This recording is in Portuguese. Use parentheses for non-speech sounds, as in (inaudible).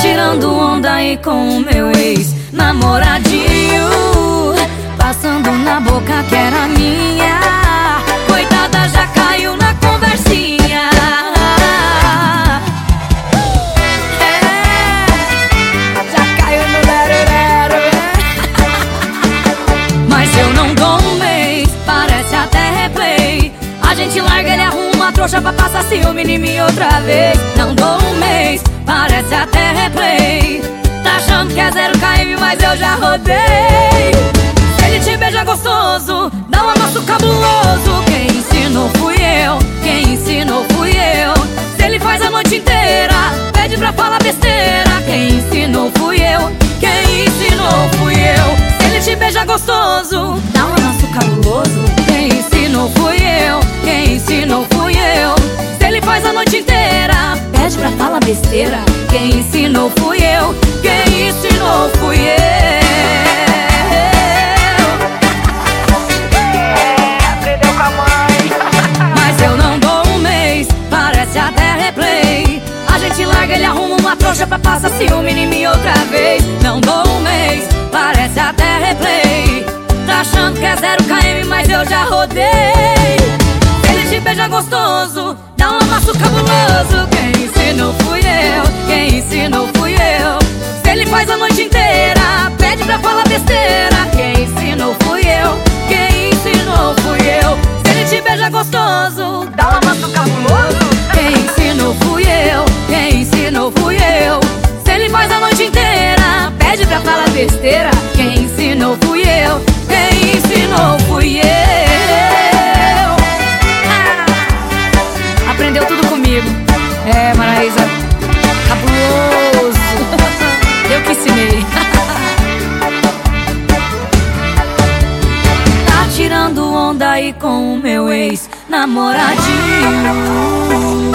tirando onda aí com o meu ex-namoradinho Passando na boca que era minha. Coitada já caiu na conversinha. É, já caiu no lero Mas eu não dou um mês, parece até replay. A gente larga, ele arruma a trouxa pra passar ciúme em mim outra vez. Não Se ele te beija gostoso, dá um amasso cabuloso. Quem ensinou fui eu, quem ensinou fui eu. Se ele faz a noite inteira, pede pra falar besteira. Quem ensinou fui eu, quem ensinou fui eu. Se ele te beija gostoso, dá um amasso cabuloso. Quem ensinou fui eu, quem ensinou fui eu. Se ele faz a noite inteira, pede pra falar besteira. Quem ensinou fui eu, quem ensinou uma trouxa pra passar ciúme em mim outra vez. Não dou um mês, parece até replay. Tá achando que é zero KM, mas eu já rodei. Ele te beija gostoso, dá um amasso cabuloso. Quem ensinou fui eu, quem ensinou fui eu. Se ele faz a noite inteira, pede pra falar besteira. Quem ensinou fui eu, quem ensinou fui eu. Se ele te beija gostoso, besteira. Quem ensinou fui eu, quem ensinou fui eu. Ah, aprendeu tudo comigo. É, Maraísa, cabuloso. (laughs) Eu que ensinei. (laughs) Tá tirando onda aí com o meu ex-namoradinho